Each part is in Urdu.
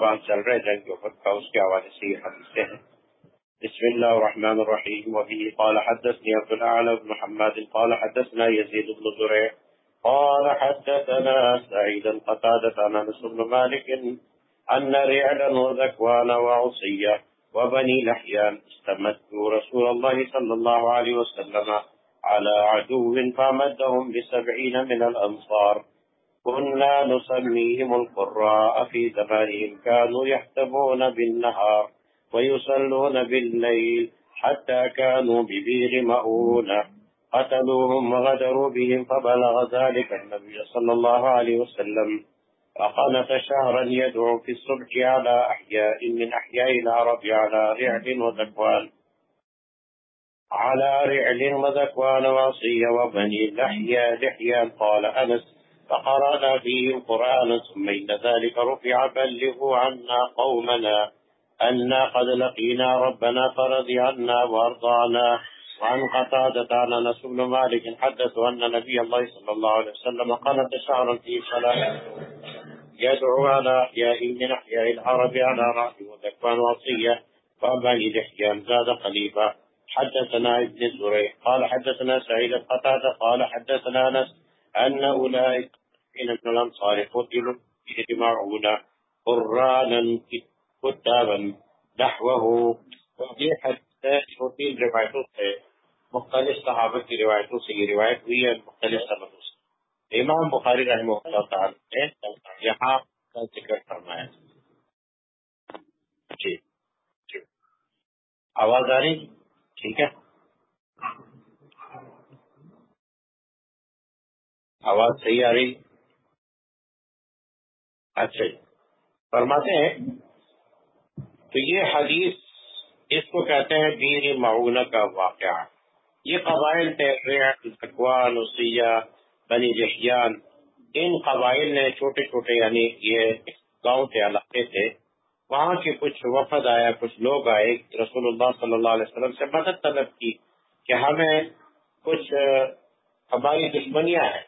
رہا ہے جنگ احد کا اس کے حوالے سے یہ حدیثیں ہیں بسم الله الرحمن الرحيم. وبه قال حدثني عبد الأعلى بن محمد. قال حدثنا يزيد بن زريع. قال حدثنا سعيد قتادة عن أنس بن مالك أن رعلا وذكوان وعصية وبني لحيان استمدوا رسول الله صلى الله عليه وسلم على عدو فامدهم بسبعين من الأنصار. كنا نسميهم القراء في زمانهم كانوا يحتبون بالنهار ويصلون بالليل حتى كانوا ببير مؤونة قتلوهم وغدروا بهم فبلغ ذلك النبي صلى الله عليه وسلم. فقنت شهرا يدعو في الصبح على أحياء من أحياء العرب على رعل وذكوان. على رعل وذكوان وعصية وبني لحيا لحيا قال أنس فقرأنا فيه القرآن ثم إن ذلك رفع بلغوا عنا قومنا أنا قد لقينا ربنا فرضي عنا وأرضانا. وعن قتادة عن أنس بن مالك حدث أن نبي الله صلى الله عليه وسلم قنت شهرا في صلاة يدعو على أحياء من أحياء العرب على رأس وذكوان وصية فأبني لحيان زاد خليفة حدثنا ابن زريع قال حدثنا سعيد قتادة قال حدثنا أنس أن أولئك من الأنصار قتلوا يجمعون قرانا كتابا نحوه یہ حدیث چھوٹی روایتوں سے مختلف صحابہ کی روایتوں سے یہ روایت ہوئی ہے مختلف سبقوں سے۔ امام بخاری رحمہ اللہ تعالی نے یہاں کا ذکر فرمایا۔ جی۔ جی۔ آواز آ رہی؟ ٹھیک ہے۔ آواز صحیح آ رہی؟ اچھا جی۔ فرماتے ہیں، تو یہ حدیث اس کو کہتے ہیں بیر معاونہ کا واقعہ۔ یہ قبائل تھے بنی جہیان۔ ان قبائل نے چھوٹے چھوٹے یعنی یہ گاؤں کے علاقے تھے، وہاں کے کچھ وفد آیا، کچھ لوگ آئے۔ رسول اللہ صلی اللہ علیہ وسلم سے مدد طلب کی کہ ہمیں کچھ ہماری دشمنیاں ہیں۔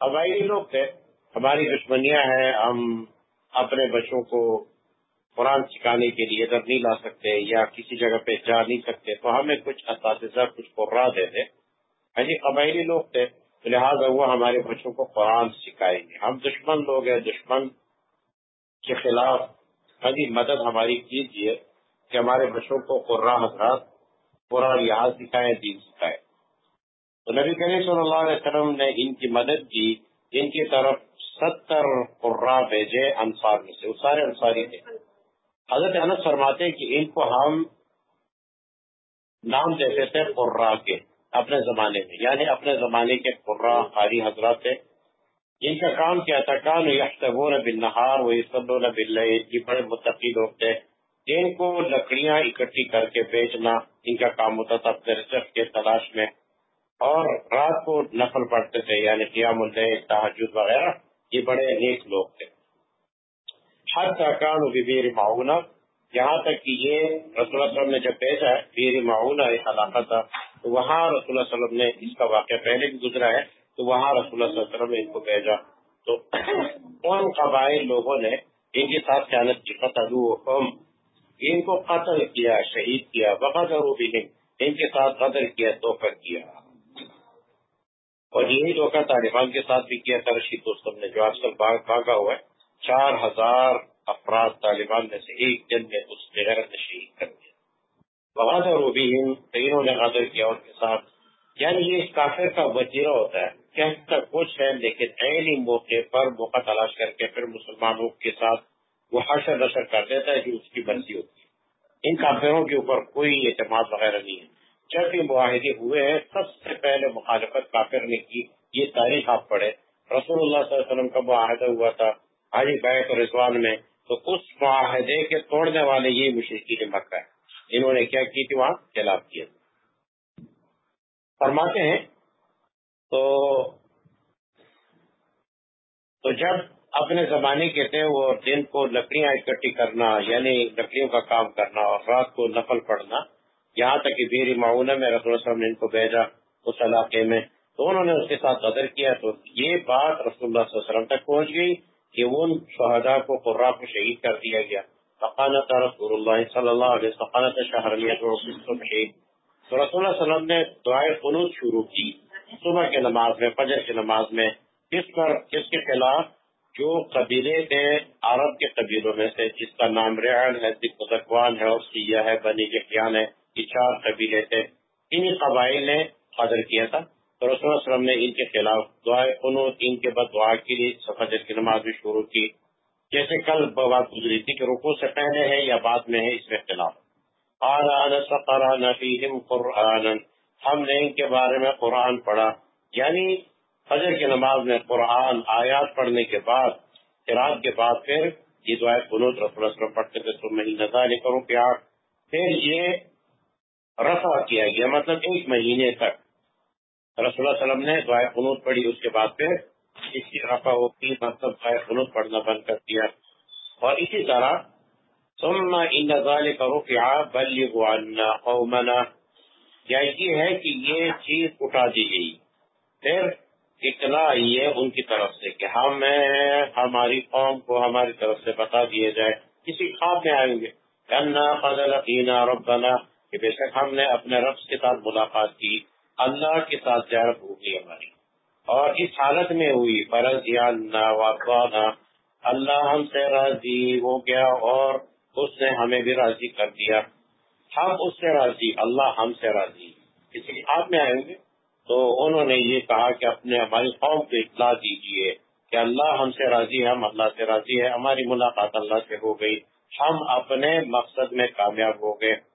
قبائلی لوگ تھے۔ ہماری دشمنیاں ہیں، ہم اپنے بچوں کو قرآن سکھانے کے لیے ادھر نہیں لا سکتے یا کسی جگہ پہ جا نہیں سکتے، تو ہمیں کچھ اساتذہ کچھ قرآن دے دے یعنی قبائلی لوگ تھے لہٰذا وہ ہمارے بچوں کو قرآن سکھائیں گے۔ ہم دشمن لوگ ہیں، دشمن کے خلاف ہاں مدد ہماری کیجیے کہ ہمارے بچوں کو قرآن حضرات، قرآن یہاں سکھائے دین سکھائے تو نبی کریم صلی اللہ علیہ وسلم نے ان کی مدد کی، ان کی طرف ستر قرا بھیجے انصار میں سے، وہ سارے انصاری تھے۔ حضرت انس فرماتے کہ ان کو ہم نام دیتے تھے قرا کے اپنے زمانے میں یعنی اپنے زمانے کے قرا قاری حضرات تھے۔ جن کا کام کیا تھا؟ کان یختبون بالنہار و یصلون باللیل، یہ بڑے متقی لوگ تھے۔ ان کو لکڑیاں اکٹھی کر کے بیچنا ان کا کام ہوتا تھا اپنے رزق کے تلاش میں۔ اور رات کو نفل پڑھتے تھے یعنی قیام الدین تحجد وغیرہ۔ یہ بڑے نیک لوگ تھے۔ ہر کان بیر معاونہ، یہاں تک کہ یہ رسول اللہ وسلم نے جب بھیجا ہے، بیر معاونہ ایک علاقہ تھا، تو وہاں رسول اللہ وسلم نے اس کا واقعہ پہلے بھی گزرا ہے، تو وہاں رسول اللہ صلی اللہ علیہ وسلم نے ان کو بھیجا۔ تو ان قبائل لوگوں نے ان کے ساتھ خیانت کی قتل ان کو قتل کیا، شہید کیا بقا ان کے ساتھ قدر کیا، توفر کیا۔ اور یہی دھوکہ طالبان کے ساتھ بھی کیا تھا، رشید دوستم نے جو آج کل بھاگا ہوا ہے، چار ہزار افراد طالبان میں سے ایک دن میں اس بغیر شہید کر دیا۔ بہادر وہ بھی تینوں نے غادر کیا ان کے ساتھ۔ یعنی یہ اس کافر کا وزیرہ ہوتا ہے کہتا کچھ ہے لیکن عینی موقع پر موقع تلاش کر کے پھر مسلمانوں کے ساتھ وہ حشر نشر کر دیتا ہے جو اس کی مرضی ہوتی ہے۔ ان کافروں کے اوپر کوئی اعتماد وغیرہ نہیں ہے۔ جب بھی معاہدے ہوئے ہیں، سب سے پہلے مخالفت کافر نے کی۔ یہ تاریخ آپ پڑھے رسول اللہ صلی اللہ علیہ وسلم کا معاہدہ ہوا تھا حاجی بیت رضوان میں۔ تو اس معاہدے کے توڑنے والے یہ مشرقی مکہ ہے انہوں نے کیا کی تھی؟ وہاں خلاف کیا۔ فرماتے ہیں، تو تو جب اپنے زمانے کے تھے، وہ دن کو لکڑیاں اکٹھی کرنا یعنی لکڑیوں کا کام کرنا اور رات کو نفل پڑنا یہاں تک کہ بیر معاونہ میں رسول اللہ وسلم نے ان کو بھیجا اس علاقے میں، تو انہوں نے اس کے ساتھ قدر کیا۔ تو یہ بات رسول اللہ صلی اللہ علیہ وسلم تک پہنچ گئی کہ ان شہداء کو قرا کو شہید کر دیا گیا۔ فقانت رسول اللہ صلی اللہ علیہ وسلم شہریت و شہید۔ تو رسول اللہ علیہ وسلم نے دعائے قنوت شروع کی۔ صبح کے نماز میں، فجر کی نماز میں کس پر کس کے خلاف جو قبیلے تھے، عرب کے قبیلوں میں سے، جس کا نام ریعل ہے ہے اور سیاح ہے، بنی جہیان ہے یہ چار قبیلے تھے، انہی قبائل نے قدر کیا تھا۔ تو رسول اللہ علیہ وسلم نے ان کے خلاف دعائے قنوت ان کے بعد دعا کے لیے فجر کی نماز بھی شروع کی۔ جیسے کل بات گزری تھی کہ رکو سے پہلے ہے یا بعد میں ہے، اس میں خلاف قرآن ہم نے ان کے بارے میں قرآن پڑھا۔ یعنی فجر کی نماز میں قرآن، آیات پڑھنے کے بعد، قرآن کے بعد پھر یہ دعائیں قنوت رسول اللہ وسلم پڑھتے تھے۔ تو میں نظارے کروں کہ آپ پھر یہ رفع کیا گیا مطلب ایک مہینے تک۔ رسول اللہ وسلم نے دعائیں قنوت پڑھی، اس کے بعد پھر اس کی رفع ہوتی مطلب دعائیں قنوت پڑھنا بند کر دیا۔ اور اسی طرح، ثم ان ذلك رفع بلغوا عنا قومنا۔ یا یہ ہے کہ یہ چیز اٹھا دی گئی۔ پھر اطلاع آئی ہے ان کی طرف سے کہ ہم ہماری قوم کو ہماری طرف سے بتا دیے جائے۔ کسی خواب میں آئیں گے۔ ربنا کہ بے شک ہم نے اپنے رب کے ساتھ ملاقات کی، اللہ کے ساتھ زیارت ہوگی ہماری۔ اور اس حالت میں ہوئی، فرض یا اللہ ہم سے راضی ہو گیا اور اس نے ہمیں بھی راضی کر دیا۔ ہم اس سے راضی، اللہ ہم سے راضی۔ کسی ہاتھ میں آئیں گے؟ تو انہوں نے یہ کہا کہ اپنے ہماری قوم کو اطلاع دیجیے کہ اللہ ہم سے راضی ہے، ہم اللہ سے راضی ہے ہماری ملاقات اللہ سے ہو گئی۔ ہم اپنے مقصد میں کامیاب ہو گئے۔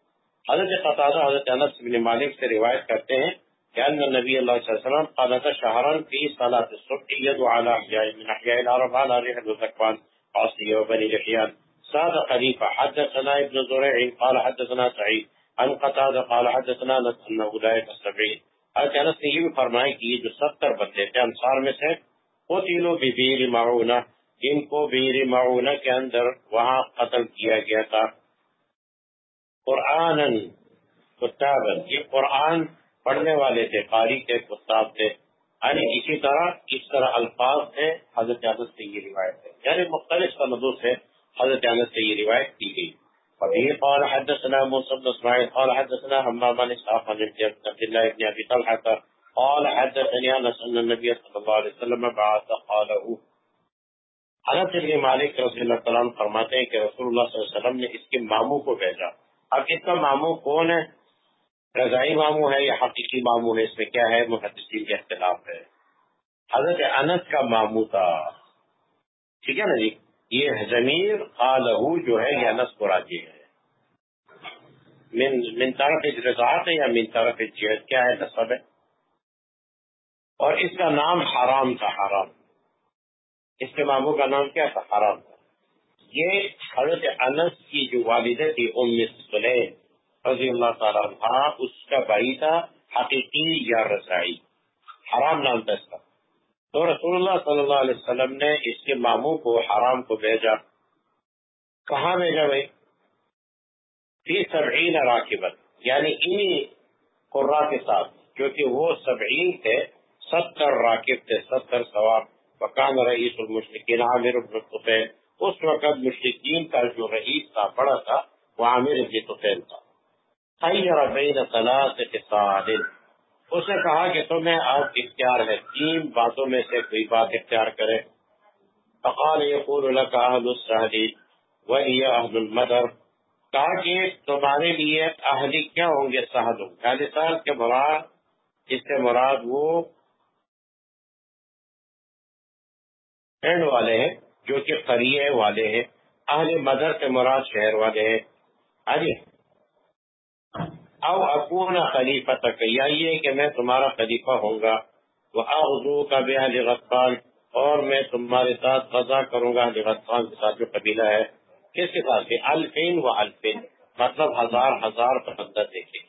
حضرت قطع حضرت انس بن مالک سے روایت کرتے ہیں کہ ان نبی اللہ صلی اللہ علیہ وسلم قادت شہرن فی صلاة الصبح یدو علی احیاء من احیاء العرب علی رحل و زکوان عاصی و بنی جحیان سادة خليفة حدثنا ابن زريع قال حدثنا سعيد عن قتادة قال حدثنا نس انه لا السبعين حضرت انس نے یہ بھی فرمایا کہ یہ جو ستر بندے تھے، انصار میں سے، قتلوا ببیر معونہ. ان کو بیر معونہ کے اندر وہاں قتل کیا گیا تھا۔ قرآن کتابا۔ یہ قرآن پڑھنے والے تھے، قاری تھے کتاب تھے۔ یعنی اسی طرح اس طرح الفاظ تھے حضرت انس سے یہ روایت ہے۔ یعنی مختلف سندوں سے حضرت انس سے یہ روایت کی گئی۔ وبه قال حدثنا موسى بن اسماعيل قال حدثنا همام بن اسحاق عن عبد الله بن ابي طلحه قال حدثني انس ان النبي صلى الله عليه وسلم بعث قاله۔ حضرت ابن مالک رضی اللہ تعالیٰ فرماتے ہیں کہ رسول اللہ صلی اللہ علیہ وسلم نے اس کے ماموں کو بھیجا۔ اب اس کا ماموں کون ہے؟ رضائی ماموں ہے یا حقیقی ماموں ہے اس میں کیا ہے؟ محدثین کا اختلاف ہے۔ حضرت انس کا ماموں تھا۔ ٹھیک ہے نا جی؟ یہ ضمیر قالہ جو ہے، یہ انس کو راجی ہے۔ من من طرف رضاعت ہے یا من طرف جہد؟ کیا ہے نصب؟ ہے اور اس کا نام حرام تھا، حرام۔ اس کے ماموں کا نام کیا تھا؟ حرام۔ تھا یہ حضرت انس کی جو والدہ تھی، ام سلیم رضی اللہ تعالیٰ عنہ، اس کا بھائی تھا حقیقی یا رسائی، حرام نام تھا اس کا۔ تو رسول اللہ صلی اللہ علیہ وسلم نے اس کے ماموں کو حرام کو بھیجا۔ کہاں بھیجا بھائی؟ فی سبعین راکبت یعنی انہی قرا کے ساتھ، کیونکہ وہ سبعین تھے، ستر راکب تھے، ستر سواب مکان رئیس المشرقین عامر ابن طفیل اس وقت مشرقین کا جو رئیس تھا، بڑا تھا، وہ عامر ابن طفیل تھا۔ خیر بین ثلاث قصاد اس نے کہا کہ تمہیں اب اختیار ہے۔ تین باتوں میں سے کوئی بات اختیار کرے۔ فقال يقول لك اهل السهل وهي اهل المدر۔ کہا کہ تمہارے لیے اہلی کیا ہوں گے سہد اہل سہد کے مراد اس سے مراد وہ اینڈ والے ہیں۔ جو کہ قریے والے ہیں، اہل مدر سے مراد شہر والے ہیں۔ ہاں جی او اکون خلیفہ تک یا یعنی یہ کہ میں تمہارا خلیفہ ہوں گا۔ وہ اغزو کا بے اہل غطفان، اور میں تمہارے ساتھ قضا کروں گا اہل غطفان کے ساتھ جو قبیلہ ہے۔ کس کے ساتھ؟ سے الفین و الفین مطلب ہزار ہزار بندہ دیکھے۔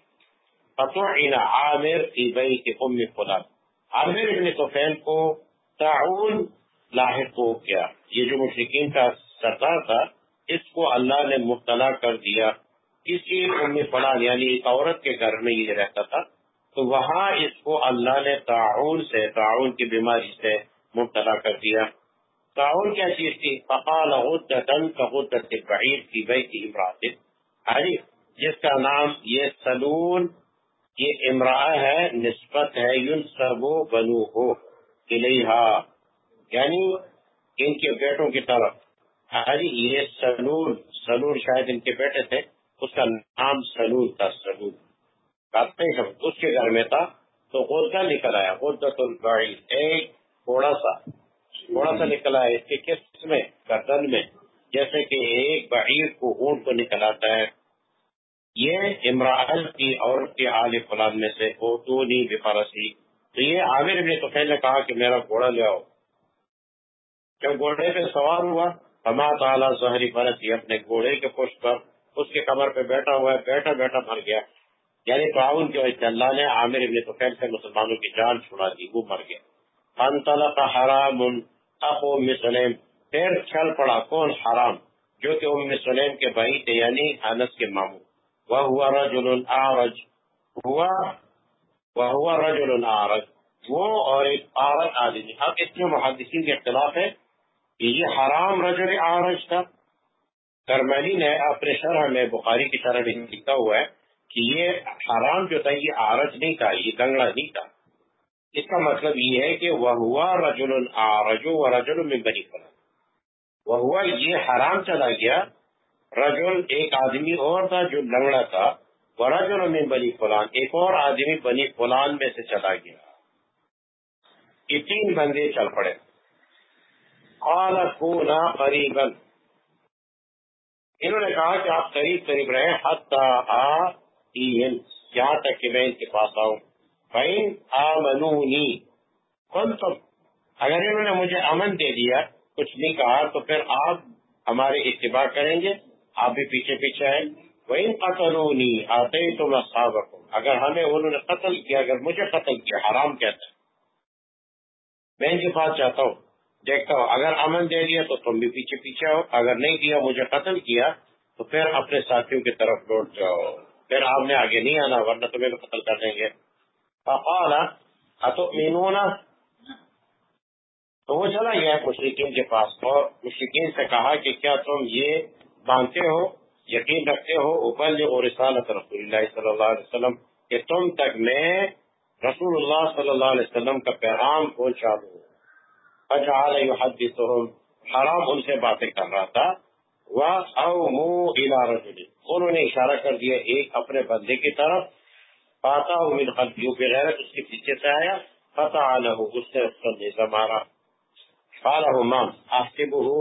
فتوعین عامر فی بیت ام فلان۔ عامر ابن سفین کو تعاون لاحق ہو گیا۔ یہ جو مشرقین کا سردار تھا، اس کو اللہ نے مبتلا کر دیا۔ کسی ام فلان یعنی ایک عورت کے گھر میں یہ رہتا تھا۔ تو وہاں اس کو اللہ نے تعاون سے تعاون کی بیماری سے مبتلا کر دیا۔ تعاون کیا چیز تھی؟ فقال غدتن بعیر کی بیت امرات حاجی ہاں جس کا نام یہ سلون، یہ امراء ہے، نسبت ہے ینسب بنو ہو یعنی ان کے بیٹوں کی طرف۔ حاجی یہ سلون سلون شاید ان کے بیٹے تھے، اس کا نام سلون تھا سلون اس کے گھر میں تھا، تو غدہ نکل آیا غدت البعیر ایک تھوڑا سا۔ تھوڑا سا نکلا ہے اس کے کس میں؟ گردن میں۔ جیسے کہ ایک بعیر کو اونٹ کو نکل آتا ہے۔ یہ امراحل کی عورت کے آل فلان میں سے اوتونی بفرسی تو یہ عامر نے تو پہلے کہا کہ میرا گھوڑا لے آؤ۔ جب گھوڑے پہ سوار ہوا ہما تعالیٰ ظہری فرسی اپنے گھوڑے کے پشت پر اس کے کمر پہ بیٹھا ہوا ہے، بیٹھا بیٹھا مر گیا۔ یعنی تعاون کی وجہ سے اللہ نے عامر ابن تو سے مسلمانوں کی جان چھڑا دی، وہ مر گیا۔ فانطلق حرام اخو ام سلیم۔ پھر چل پڑا، کون حرام؟ جو کہ ام سلیم کے بھائی تھے یعنی انس کے ماموں۔ وہ ہوا رجل اعرج۔ ہوا وہ ہوا رجل اعرج۔ وہ اور ایک عورت آدمی۔ اب اس میں محدثین کے اختلاف ہے یہ حرام رجل اعرج تھا۔ کرملی نے اپنے شرح میں بخاری کی شرح میں لکھا ہوا ہے کہ یہ حرام جو تھا، یہ آرج نہیں تھا، یہ گنگڑا نہیں تھا۔ اس کا مطلب یہ ہے کہ وہ ہوا رجل آرجو و رجل میں بنی فلان وہ ہوا یہ حرام چلا گیا، رجل ایک آدمی اور تھا جو لنگڑا تھا وہ رجل میں بنی فلان، ایک اور آدمی بنی فلان میں سے چلا گیا۔ یہ تین بندے چل پڑے۔ قریبا انہوں نے کہا کہ آپ قریب قریب رہے یہاں تک کہ میں ان کے پاس آؤں۔ فَإِنْ آمَنُونِي قُلْتُمْ اگر انہوں نے مجھے امن دے دیا، کچھ نہیں کہا، تو پھر آپ ہمارے اتباع کریں گے، آپ بھی پیچھے پیچھے آئے وَإِنْ قَتَلُونِي آتَيْتُمْ أَصْحَابَكُمْ اگر ہمیں انہوں نے قتل کیا، اگر مجھے قتل کیا، حرام کہتا ہے۔ میں ان کے پاس چاہتا ہوں۔ دیکھتا ہوں، اگر امن دے دیا تو تم بھی پیچھے پیچھے ہو اگر نہیں دیا، مجھے قتل کیا، تو پھر اپنے ساتھیوں کی طرف لوٹ جاؤ۔ پھر آپ نے آگے نہیں آنا، ورنہ تمہیں بھی قتل کر دیں گے۔ فقال اتؤمنون؟ تو وہ چلا گیا مشرقین کے پاس اور مشرقین سے کہا کہ کیا تم یہ مانتے ہو، یقین رکھتے ہو اوپر رسالت رسول اللہ صلی اللہ علیہ وسلم، کہ تم تک میں رسول اللہ صلی اللہ علیہ وسلم کا پیغام پہنچا دوں۔ اجعل يحدثهم. حرام ان سے باتیں کر رہا تھا. وہ او مو رجل انہوں نے اشارہ کر دیا ایک اپنے بندے کی طرف. پاتا ہوں من خلفیو بغیرت اس کے پیچھے سے آیا. فتح له اس نے اس کا نیزہ مارا. قال امام احسبه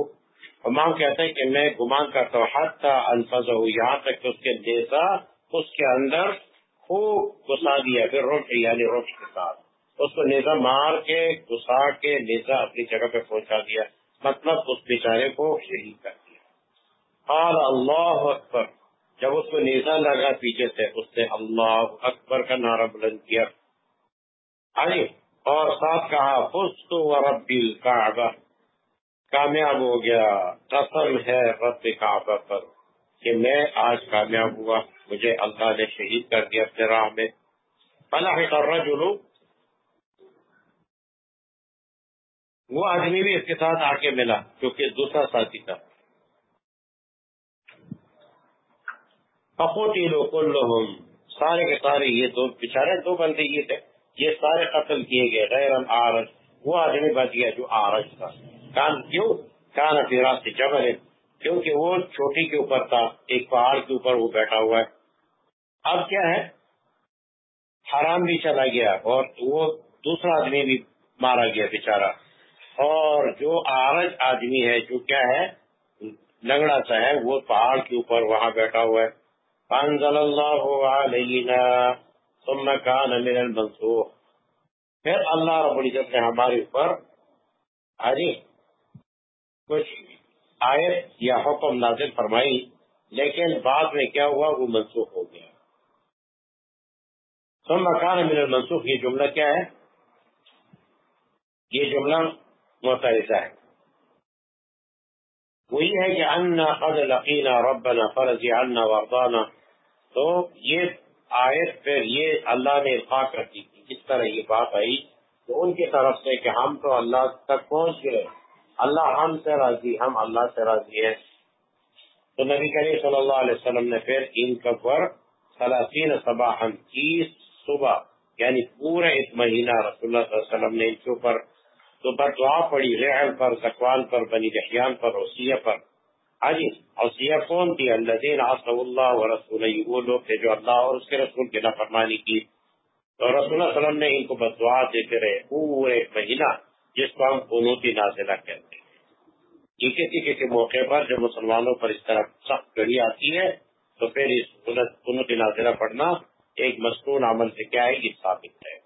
امام کہتا ہے کہ میں گمان کرتا ہوں. حتی انفذه یہاں تک کہ اس کے نیزہ اس کے اندر خوب گسا دیا، پھر روٹ یعنی روٹ کے ساتھ. اس کو نیزہ مار کے، گسا کے نیزہ اپنی جگہ پہ پہنچا دیا۔ مطلب اس بیچارے کو شہید کر دیا۔ قال اللہ اکبر۔ جب اس کو نیزا لگا پیچھے سے، اس نے اللہ اکبر کا نعرہ بلند کیا۔ آئیے اور ساتھ کہا فست و رب الکعبہ کامیاب ہو گیا۔ قسم ہے رب کعبہ پر کہ میں آج کامیاب ہوا۔ مجھے اللہ نے شہید کر دیا اپنے راہ میں۔ فلاح کر وہ آدمی بھی اس کے ساتھ آ کے ملا کیونکہ دوسرا ساتھی تھا۔ فقتلوا كلهم۔ سارے کے سارے یہ دو بچارے دو بندے یہ تھے۔ یہ سارے قتل کیے گئے غیر آرج وہ آدمی بچ گیا جو آرج تھا۔ کان کیوں؟ کان فی راست جبل کیونکہ وہ چھوٹی کے اوپر تھا۔ ایک پہاڑ کے اوپر وہ بیٹھا ہوا ہے۔ اب کیا ہے؟ حرام بھی چلا گیا اور وہ دوسرا آدمی بھی مارا گیا بیچارہ اور جو آرج آدمی ہے، جو کیا ہے، لنگڑا سا ہے، وہ پہاڑ کے اوپر وہاں بیٹھا ہوا ہے۔ فانزل اللہ علینا ثم کان من المنسوخ پھر اللہ رب العزت نے ہمارے اوپر آجی کچھ آیت یا حکم نازل فرمائی، لیکن بعد میں کیا ہوا، وہ منسوخ ہو گیا۔ ثم کان من المنسوخ یہ جملہ کیا ہے؟ یہ جملہ معترضہ ہے وہی ہے کہ انا قد لقینا ربنا فرضی عنا وارضانا۔ تو یہ آیت پھر یہ اللہ نے القاع کر دی تھی جس طرح یہ بات آئی تو ان کی طرف سے کہ ہم تو اللہ تک پہنچ گئے۔ اللہ ہم سے راضی، ہم اللہ سے راضی ہے تو نبی کریم صلی اللہ علیہ وسلم نے پھر ان کا پر سلاطین صباح تیس صبح یعنی پورے ایک مہینہ رسول اللہ صلی اللہ علیہ وسلم نے ان کے اوپر تو پر دعا پڑی ریحل پر زکوان پر، بنی دحیان پر اوسیہ پر۔ آجی اوسیہ کون تھی؟ اللہ دین عصب اللہ و رسول وہ لوگ تھے جو اللہ اور اس کے رسول کی نافرمانی کی۔ تو رسول اللہ علیہ وسلم نے ان کو بس دعا دیتے رہے پورے مہینہ، جس کو ہم قنوتی نازلہ کہتے ہیں۔ یہ کسی کسی موقع پر جب مسلمانوں پر اس طرح سخت گڑی آتی ہے، تو پھر اس قنوتی نازلہ پڑھنا ایک مصنون عمل سے کیا ہے، یہ ثابت ہے۔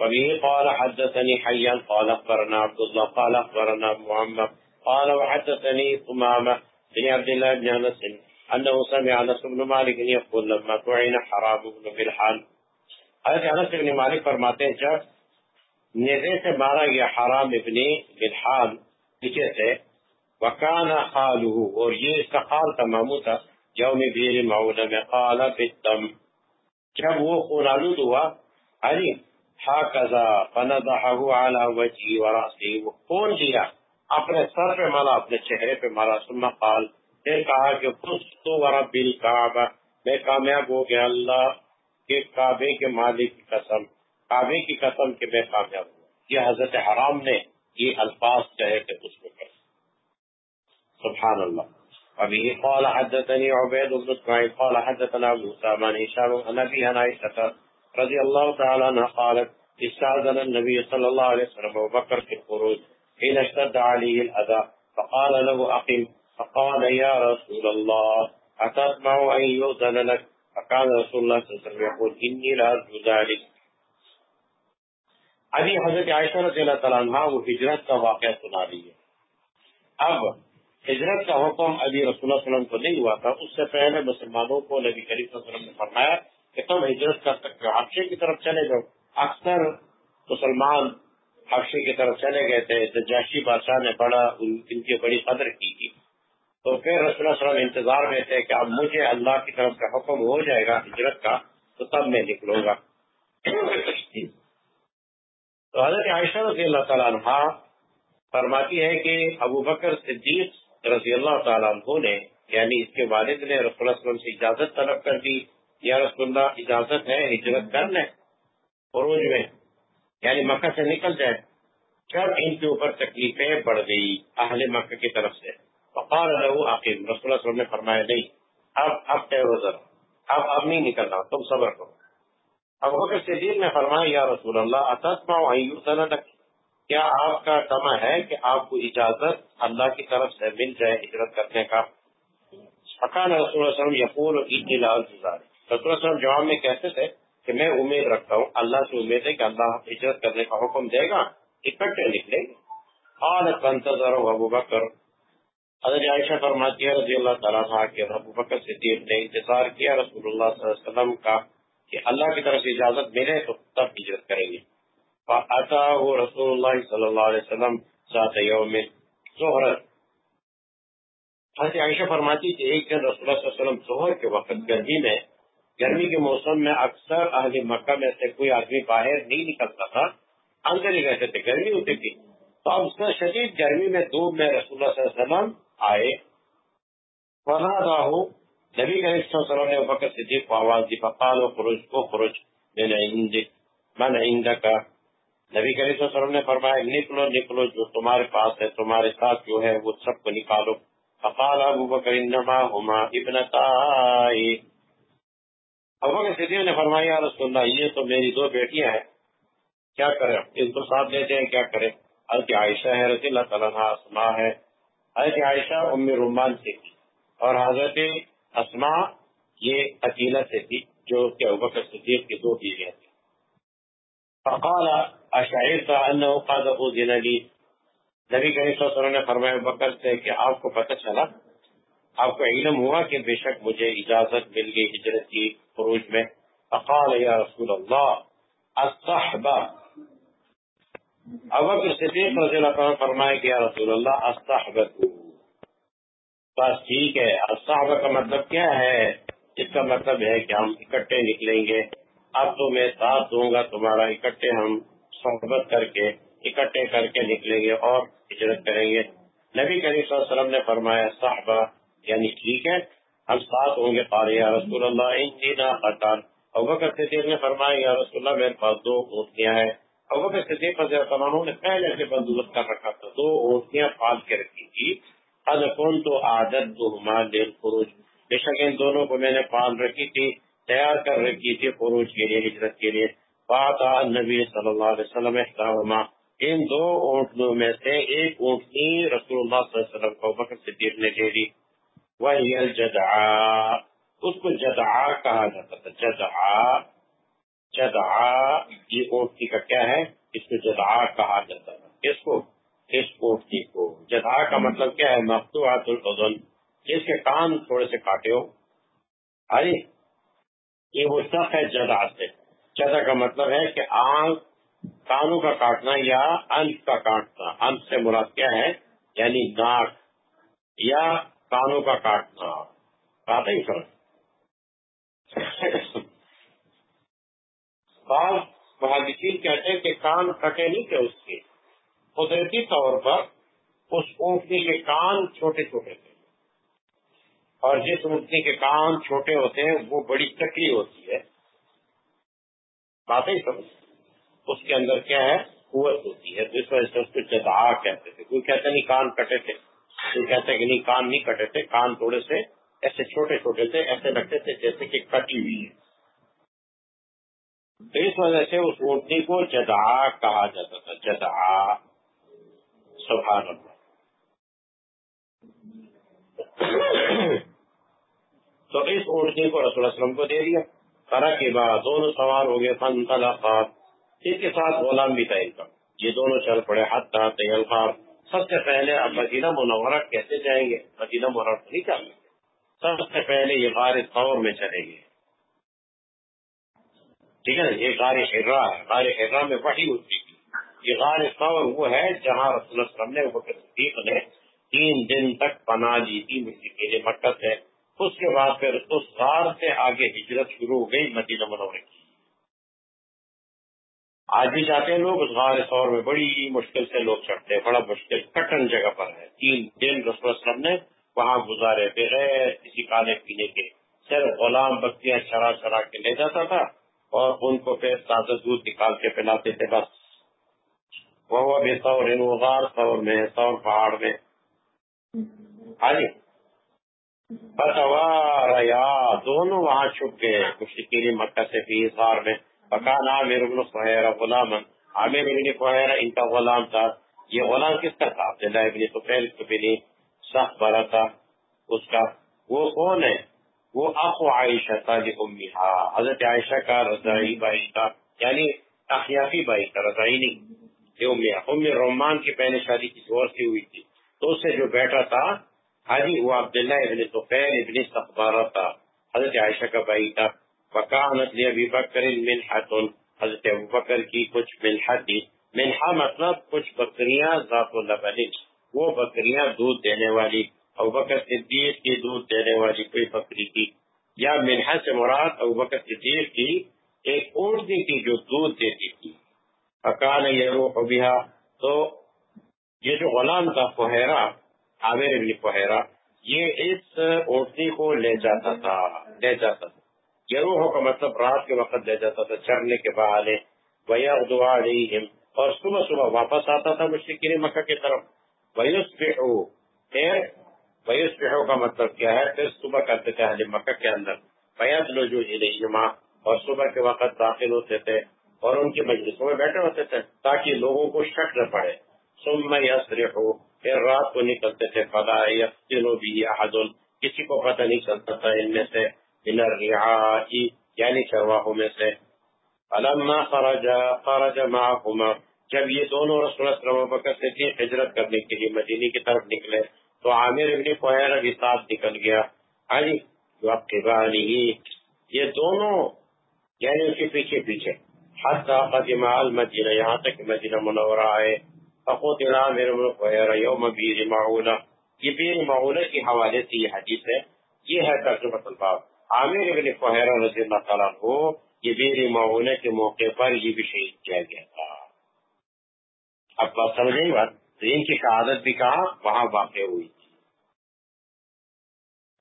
وبه قال حدثني حيان قال أخبرنا عبد الله قال أخبرنا محمد قال وحدثني ثمامة بن عبد الله بن أنس أنه سمع أنس بن مالك يقول لما تعين حرام بن ملحان حضرت أنس بن مالک فرماتے ہیں جب نیزے سے مارا گیا حرام ابن ملحان پیچھے سے وکان خالہ اور یہ اس کا خال تھا مامو تھا یوم بیر معونہ میں قال بالدم جب وہ خون آلود ہوا علی ہاکزا فنضحه على وجهي وراسي وہ کون دیا. اپنے سر پہ مالا اپنے چہرے پہ مالا ثم قال، پھر کہا کہ فزت ورب الكعبہ میں کامیاب ہو گیا، اللہ کے کعبے کے مالک کی قسم، کعبے کی قسم کہ میں کامیاب ہوں۔ یہ حضرت حرام نے یہ الفاظ کہے کہ اس میں کہے سبحان اللہ. ابھی قال، حدثني عبيد بن اسماعيل قال، حدثنا موسى بن هشام عن ابي عائشة رضي الله تعالى عنها قالت استأذن النبي صلى الله عليه وسلم أبو بكر في الخروج حين اشتد عليه الأذى فقال له أقم فقال يا رسول الله أتسمع أن يؤذن لك؟ فكان رسول الله صلى الله عليه وسلم يقول إني لا أرجو ذلك. ابھی حضرت عائشة رضي الله تعالیٰ عنہ وہ ہجرت کا واقعہ سنا رہی ہے اب ہجرت کا حکم رسول الله صلى الله عليه وسلم کو نہیں ہوا تھا اس سے پہلے مسلمانوں کو نبی کریم صلی اللہ علیہ وسلم نے فرمایا کہ تم ہجرت کر سکتے ہو۔ حفشے کی طرف چلے جاؤ اکثر مسلمان حفشے کی طرف چلے گئے تھے۔ تجاشی بادشاہ نے بڑا ان کی بڑی قدر کی تھی۔ تو پھر رسول اللہ علیہ وسلم انتظار میں تھے کہ اب مجھے اللہ کی طرف کا حکم ہو جائے گا ہجرت کا، تو تب میں نکلوں گا۔ تو حضرت عائشہ رضی اللہ تعالیٰ عنہ فرماتی ہے کہ ابو بکر صدیق رضی اللہ تعالیٰ عنہ نے یعنی اس کے والد نے رسول اللہ علیہ وسلم سے اجازت طلب کر دی۔ یا رسول اللہ، اجازت ہے، ہجرت کر لیں عروج میں یعنی مکہ سے نکل جائے جب ان کے اوپر تکلیفیں بڑھ گئی اہل مکہ کی طرف سے۔ فقال له عقیم، رسول اللہ صلی اللہ علیہ وسلم نے فرمایا، نہیں، اب اب ٹھہرو ذرا اب اب نہیں نکلنا، تم صبر کرو۔ اب بکر صدیق نے فرمایا، یا رسول اللہ اتسمع کیا آپ کا تما ہے کہ آپ کو اجازت اللہ کی طرف سے مل جائے ہجرت کرنے کا؟ فقال رسول اللہ صلی اللہ علیہ وسلم، یقول، انی لا انتظار رسول اللہ وسلم جواب میں کہتے تھے کہ میں امید رکھتا ہوں، اللہ سے امید ہے کہ اللہ ہجرت کرنے کا حکم دے گا، اکٹھے نکلیں گے۔ قالت فانتظر ابو بکر۔ حضرت عائشہ فرماتی ہے، رضی اللہ تعالیٰ عنہ، کہ ابو بکر صدیق نے انتظار کیا رسول اللہ صلی اللہ علیہ وسلم کا کہ اللہ کی طرف سے اجازت ملے تو تب ہجرت کریں گے۔ فاتاه رسول اللہ صلی اللہ علیہ وسلم ذات یوم ظہرت حضرت عائشہ فرماتی کہ ایک دن رسول اللہ صلی اللہ علیہ وسلم ظہر کے وقت گرمی میں گرمی کے موسم میں اکثر اہل مکہ میں سے کوئی آدمی باہر نہیں نکلتا تھا، اندر ہی رہتے تھے، گرمی ہوتی تھی۔ تو اب اس کا شدید گرمی میں دو میں رسول اللہ صلی اللہ علیہ وسلم آئے۔ وہاں راہو نبی کریم صلی اللہ علیہ وسلم نے بکر صدیق کو آواز دی فقال و خروج کو خروج من عندک من عندک؟ نبی کریم صلی اللہ علیہ وسلم نے فرمایا، نکلو نکلو، جو تمہارے پاس ہے، تمہارے ساتھ جو ہے، وہ سب کو نکالو۔ فقال ابو بکر، انما ہما ابنتائی۔ ابو بکر صدیق نے فرمایا رسول اللہ، یہ تو میری دو بیٹیاں ہیں۔ کیا کریں؟ ان کو ساتھ لیتے ہیں کیا کریں؟ حضرت عائشہ ہے، رضی اللہ تعالیٰ اسما ہے حضرت عائشہ ام رومان سے تھی اور حضرت اسما یہ اکیلا سے تھی، جو کہ ابکر صدیق کی دو بیویاں تھیں۔ فقال، اشعرت انه قد اذن لي نبی کریم صلی اللہ علیہ وسلم نے فرمایا بکر سے کہ آپ کو پتہ چلا آپ کو علم ہوا کہ بے شک مجھے اجازت مل گئی ہجرت کی خروج میں۔ فقال یا رسول اللہ، الصحبہ۔ ابکر صدیق رضی اللہ عنہ فرمائے کہ یا رسول اللہ بس ٹھیک ہے، الصحبہ کا مطلب کیا ہے؟ اس کا مطلب ہے کہ ہم اکٹھے نکلیں گے۔ اب تو میں ساتھ دوں گا، تمہارا اکٹھے ہم صحبت کر کے، اکٹھے کر کے نکلیں گے اور ہجرت کریں گے۔ نبی کریم صلی اللہ علیہ وسلم نے فرمایا صحابہ یعنی ٹھیک ہے، ہم ساتھ ہوں گے۔ قاری یا رسول اللہ ان خطان ابکر صدیق نے فرمایا، یا رسول اللہ، میرے پاس دو اونٹیاں ہیں۔ ابکر صدیق رضی اللہ عنہ نے پہلے سے بندوبست کر رکھا تھا، دو اونٹیاں پال کے رکھی تھی۔ اد کون تو عادت دو دل فروج بے شک ان دونوں کو میں نے پال رکھی تھی، تیار کر رکھی تھی فروج کے لیے، ہجرت کے لیے۔ بات نبی صلی اللہ علیہ وسلم احترامہ۔ ان دو اونٹنوں میں سے ایک اونٹنی رسول اللہ صلی اللہ علیہ وسلم کو بکر صدیق نے دے دی وہی الجدعا اس کو جدعا کہا جاتا تھا۔ جدعا جدعا، یہ اونٹنی کا کیا ہے؟ اس کو جدعا کہا جاتا تھا۔ اس کو، اس اونٹنی کو۔ جدعا کا مطلب کیا ہے؟ مفتوحات الاذن۔ جس کے کان تھوڑے سے کاٹے ہو۔ ارے، یہ وہ سخت ہے جدعا سے۔ جدع کا مطلب ہے کہ آنکھ کانوں کا کاٹنا یا انف کا کاٹنا۔ انف سے مراد کیا ہے؟ یعنی ناک یا کانوں کا کاٹنا بات ہی سر۔ بعض محدثین کہتے ہیں کہ کان کٹے نہیں تھے اس کے۔ قدرتی طور پر اس اونٹنی کے کان چھوٹے چھوٹے تھے۔ اور جس اونٹنی کے کان چھوٹے ہوتے ہیں، وہ بڑی چکری ہوتی ہے۔ بات ہی سمجھ۔ اس کے اندر کیا ہے؟ قوت ہوتی ہے۔ تو اس وجہ سے اس کو جدا کہتے تھے۔ کوئی کہتے نہیں کان کٹے تھے۔ کوئی کہتے کہ نہیں، کان نہیں کٹے تھے، کان تھوڑے سے ایسے چھوٹے چھوٹے تھے، ایسے لگتے تھے جیسے کہ کٹی ہوئی ہے تو اس وجہ سے اس اونٹنی کو جدا کہا جاتا تھا جدا سبحان اللہ۔ تو اس اونٹنی کو رسول وسلم کو دے دیا۔ طرح کے بعد دونوں سوار ہو گئے فن طلقات اس کے ساتھ غلام بھی تھا ان کا یہ دونوں چل پڑے حد تھا سب سے پہلے اب مدینہ منورہ کیسے جائیں گے؟ مدینہ منورہ نہیں چلیں گے۔ سب سے پہلے یہ غار طور میں چلیں گے۔ ٹھیک ہے یہ غار حرا ہے غار حرا میں وہی ہوتی یہ غار طور وہ ہے جہاں رسول وسلم نے صدیق نے تین دن تک پناہ دی تھی مٹی کے لیے مکہ سے اس کے بعد پھر اس غار سے آگے ہجرت شروع ہو گئی مدینہ منورہ کی۔ آج بھی جاتے ہیں لوگ غار سور میں بڑی مشکل سے لوگ چڑھتے ہیں، بڑا مشکل، کٹن جگہ پر ہے۔ تین دن رسول وسلم نے وہاں گزارے، بغیر کسی کھانے پینے کے، صرف غلام بکیاں چرا چرا کے لے جاتا تھا اور ان کو پھر تازہ دودھ نکال کے پلاتے تھے بس۔ وہ بھی سور، ان غار سور میں، سور پہاڑ میں۔ ہاں آجی بتوار یا دونوں وہاں چھپ گئے۔ کچھ مکہ سے بھی غار میں۔ فکان عامر بن فہیرہ غلام عامر بن فہیرہ ان کا غلام تھا یہ غلام کس کا تھا؟ عبداللہ ابن سفیل بن صح برا تھا اس کا. وہ کون ہے؟ وہ اخو عائشہ تھا لأمیہا حضرت عائشہ کا رضائی بائی تھا. یعنی اخیافی بائی تھا، رضائی نہیں امیہ ام رومان کی پہلے شادی کسی اور سے ہوئی تھی. تو اس سے جو بیٹا تھا، حاجی وہ عبداللہ ابن سفیل ابن سخبارہ تھا حضرت عائشہ کا بائی تھا. وکانت لی ابی بکر منحت حضرت ابو بکر کی کچھ منحت دی. منحا مطلب کچھ بکریاں ذات و لبن وہ بکریاں دودھ دینے والی. ابو بکر صدیق کی دودھ دینے والی کوئی بکری تھی. یا منحا سے مراد ابو بکر صدیق کی ایک اونٹنی تھی جو دودھ دیتی تھی. فکان یہ روح بہا تو یہ جو غلام تھا فہیرہ، عامر ابن یہ اس اونٹنی کو لے جاتا تھا، لے جاتا تھا. یروح کا مطلب رات کے وقت لے جاتا تھا چڑھنے کے بہانے ویا دعا علیہم اور صبح صبح واپس آتا تھا مشرقین مکہ کی طرف۔ ویوس پھر ویوس کا مطلب کیا ہے؟ پھر صبح کرتے تھے اہل مکہ کے اندر۔ بیات لوجو الیہما اور صبح کے وقت داخل ہوتے تھے اور ان کی مجلسوں میں بیٹھے ہوتے تھے تاکہ لوگوں کو شک نہ پڑے۔ سم ثم یسرحو پھر رات کو نکلتے تھے۔ فلا یفتنو بھی احد کسی کو پتہ نہیں چلتا تھا ان میں سے۔ من الرعاء یعنی چرواہوں میں سے. علما خرج خرج معهما. جب یہ دونوں رسول اللہ صلی سے تھی ہجرت کرنے کے لیے مدینی کی طرف نکلے، تو عامر ابن فہیر بھی ساتھ نکل گیا. علی جو یہ دونوں یعنی اس کے پیچھے پیچھے. حتی قدم المدینہ، یہاں تک مدینہ منورہ آئے. فقوت عامر ابن فہیر یوم بیر معونہ. یہ بیر معونہ کی حوالے سے یہ حدیث ہے. یہ ہے ترجمہ الباب. عامر ابن فہرہ رضی اللہ تعالیٰ کو یہ بیر معاونہ کے موقع پر یہ بھی شہید کیا گیا تھا۔ اب بات سمجھیں بات؟ ان کی شہادت بھی کہا وہاں واقع ہوئی تھی۔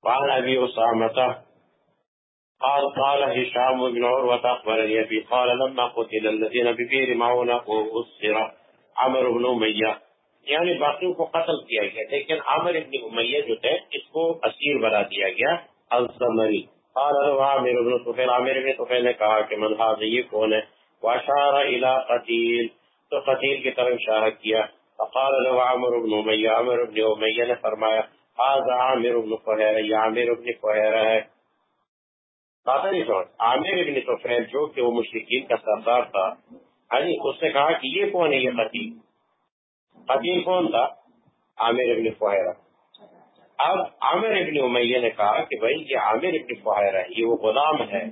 قال ابي اسامه قال قال هشام بن عروة أخبرني أبي قال لما قتل الذين ببير معونة وأسر عمر بن أمية یعنی باقیوں کو قتل کیا گیا، لیکن عامر ابن امیہ جو تھے، اس کو اسیر بنا دیا گیا، الزمری۔ عامر بن طفیل عامر بن طفیل نے کہا کہ من هذا یہ کون ہے؟ واشار الى قتیل، تو قتیل کی طرف اشارہ کیا۔ فقال له عامر بن امیہ، عامر بن امیہ نے فرمایا، هذا عامر بن فہیر یہ عامر بن فہیر ہے۔ بات نہیں سمجھ عامر بن طفیل جو کہ وہ مشرکین کا سردار تھا یعنی اس نے کہا کہ یہ کون ہے یہ قتیل؟ قتیل کون تھا؟ عامر ابن فہرہ اب عامر ابن امیہ نے کہا کہ بھائی یہ عامر ابن فہرہ ہے، یہ وہ غلام ہے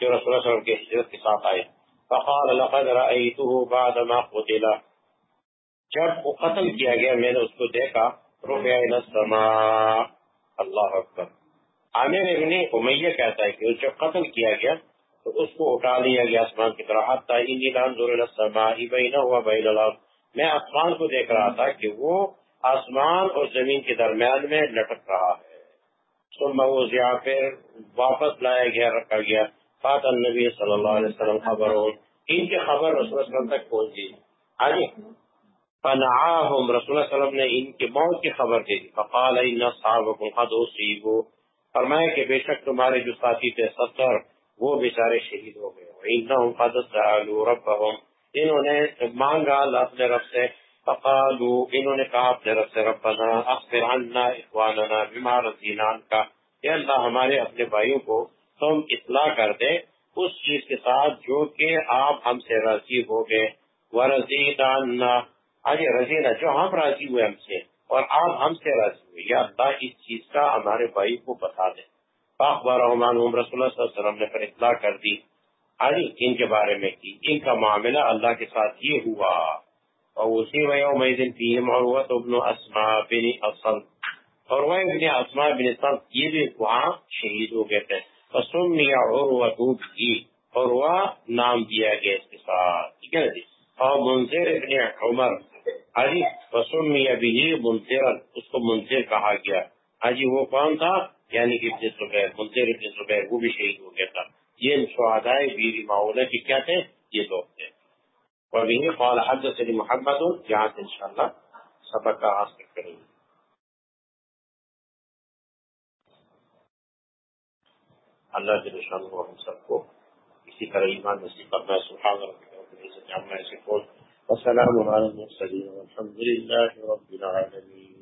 جو رسول اللہ علیہ وسلم کے حجرت کے ساتھ آئے۔ فقال، لقد رأيته بعد ما قتل جب وہ قتل کیا گیا، میں نے اس کو دیکھا رفع الى السماء۔ اللہ اکبر۔ عامر ابن امیہ کہتا ہے کہ جب قتل کیا گیا، تو اس کو اٹھا لیا گیا آسمان کی طرح حتی انی لانظر الى السماء بینه وبین الارض۔ میں آسمان کو دیکھ رہا تھا کہ وہ آسمان اور زمین کے درمیان میں لٹک رہا ہے۔ پھر واپس لایا گیا، رکھا گیا۔ فاطل نبی صلی اللہ علیہ وسلم خبر ہو۔ ان کی خبر رسول اللہ وسلم تک پہنچی۔ آجی۔ فنعاہم، رسول اللہ وسلم نے ان کی موت کی خبر دی۔ فقال ان صحابکم قد اصیبوا۔ فرمایا کہ بے شک تمہارے جو ساتھی تھے ستر وہ بیچارے شہید ہو گئے۔ انہوں نے مانگا اللہ اپنے رب سے فقالو انہوں نے کہا، اپنے رب سے، ربنا اخبر عنا اخواننا بما رضینان کا کہ اللہ، ہمارے اپنے بھائیوں کو تم اطلاع کر دے اس چیز کے ساتھ جو کہ آپ ہم سے راضی ہو گئے۔ ورزیدانا آج رضینا، جو ہم راضی ہوئے ہم سے اور آپ ہم سے راضی ہوئے۔ یا اللہ، اس چیز کا ہمارے بھائی کو بتا دیں اخبار رحمان رسول اللہ صلی اللہ علیہ وسلم نے پھر اطلاع کر دی۔ علی ان کے بارے میں کی۔ ان کا معاملہ اللہ کے ساتھ یہ ہوا۔ اور اسی ویوم ایدن فیہم عروت ابن اسما بن اصل اور وہ ابن اسما بن اصل یہ بھی وہاں شہید ہو گئے تھے۔ فسمی عروت بھی عروہ نام دیا گیا اس کے ساتھ، ٹھیک ہے جی؟ اور منظر ابن عمر علی فسمی بھی منظر اس کو منظر کہا گیا۔ حجی وہ کون تھا؟ یعنی کہ ابن زبیر منظر ابن زبیر، وہ بھی شہید ہو گیا تھا۔ یہ شہدائے بیری معاونہ کی کیا تھے؟ یہ لوگ تھے۔ وبه قال حدثني محمد. جہاں سے انشاءاللہ سبق کا حاصل کریں گے. اللہ جل شان کو ہم سب کو اسی طرح ایمان نصیب کرنا سبحان ربک رب العزت عما یصفون. والسلام علی المرسلین والحمد لله رب العالمین.